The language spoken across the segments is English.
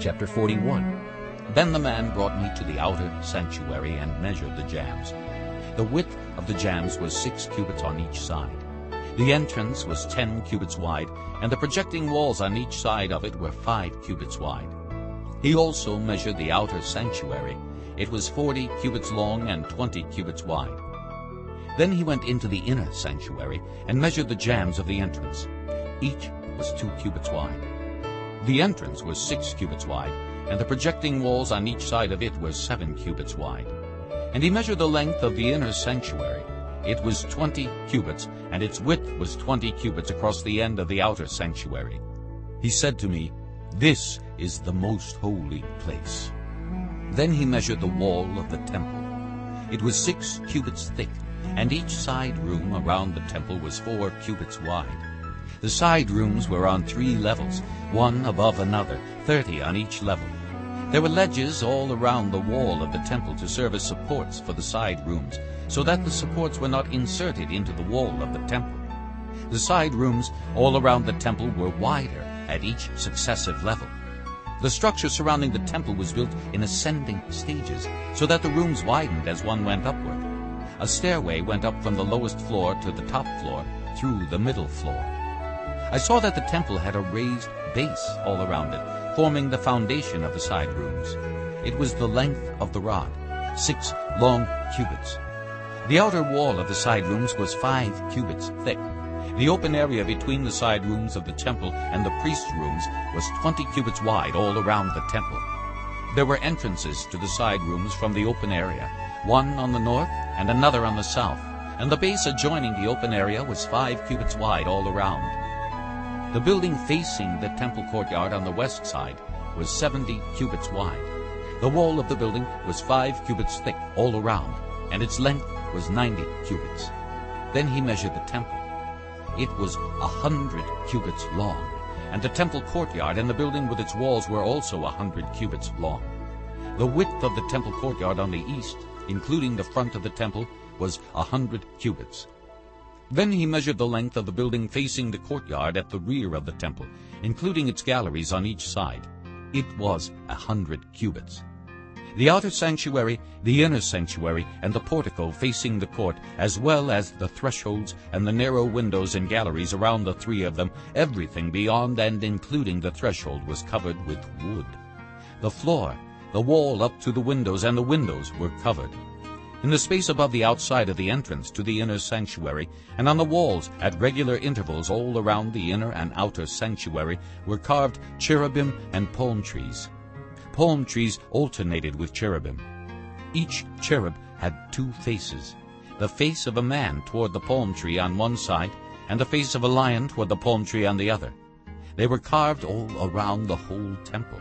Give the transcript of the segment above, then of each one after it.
Chapter 41 Then the man brought me to the outer sanctuary and measured the jambs. The width of the jambs was six cubits on each side. The entrance was ten cubits wide, and the projecting walls on each side of it were five cubits wide. He also measured the outer sanctuary. It was forty cubits long and twenty cubits wide. Then he went into the inner sanctuary and measured the jambs of the entrance. Each was two cubits wide. The entrance was six cubits wide, and the projecting walls on each side of it were seven cubits wide. And he measured the length of the inner sanctuary. It was twenty cubits, and its width was twenty cubits across the end of the outer sanctuary. He said to me, This is the most holy place. Then he measured the wall of the temple. It was six cubits thick, and each side room around the temple was four cubits wide. The side rooms were on three levels, one above another, thirty on each level. There were ledges all around the wall of the temple to serve as supports for the side rooms, so that the supports were not inserted into the wall of the temple. The side rooms all around the temple were wider at each successive level. The structure surrounding the temple was built in ascending stages, so that the rooms widened as one went upward. A stairway went up from the lowest floor to the top floor through the middle floor. I saw that the temple had a raised base all around it, forming the foundation of the side rooms. It was the length of the rod, six long cubits. The outer wall of the side rooms was five cubits thick. The open area between the side rooms of the temple and the priest's rooms was twenty cubits wide all around the temple. There were entrances to the side rooms from the open area, one on the north and another on the south, and the base adjoining the open area was five cubits wide all around. The building facing the temple courtyard on the west side was seventy cubits wide. The wall of the building was five cubits thick all around, and its length was ninety cubits. Then he measured the temple. It was a hundred cubits long, and the temple courtyard and the building with its walls were also a hundred cubits long. The width of the temple courtyard on the east including the front of the temple, was a hundred cubits. Then he measured the length of the building facing the courtyard at the rear of the temple, including its galleries on each side. It was a hundred cubits. The outer sanctuary, the inner sanctuary, and the portico facing the court, as well as the thresholds and the narrow windows and galleries around the three of them, everything beyond and including the threshold was covered with wood. The floor the wall up to the windows and the windows were covered. In the space above the outside of the entrance to the inner sanctuary, and on the walls at regular intervals all around the inner and outer sanctuary, were carved cherubim and palm trees. Palm trees alternated with cherubim. Each cherub had two faces, the face of a man toward the palm tree on one side, and the face of a lion toward the palm tree on the other. They were carved all around the whole temple,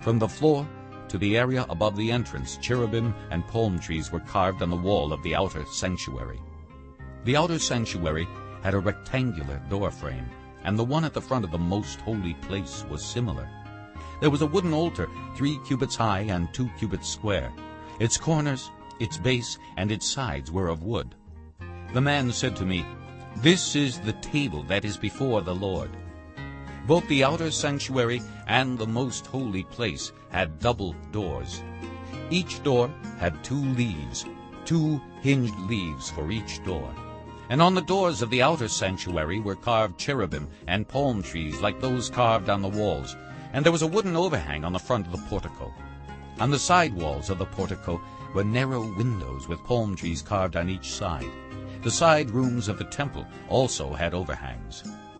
from the floor to the area above the entrance, cherubim and palm trees were carved on the wall of the outer sanctuary. The outer sanctuary had a rectangular door frame, and the one at the front of the most holy place was similar. There was a wooden altar three cubits high and two cubits square. Its corners, its base, and its sides were of wood. The man said to me, This is the table that is before the Lord. Both the outer sanctuary and the most holy place had double doors. Each door had two leaves, two hinged leaves for each door. And on the doors of the outer sanctuary were carved cherubim and palm trees like those carved on the walls, and there was a wooden overhang on the front of the portico. On the side walls of the portico were narrow windows with palm trees carved on each side. The side rooms of the temple also had overhangs.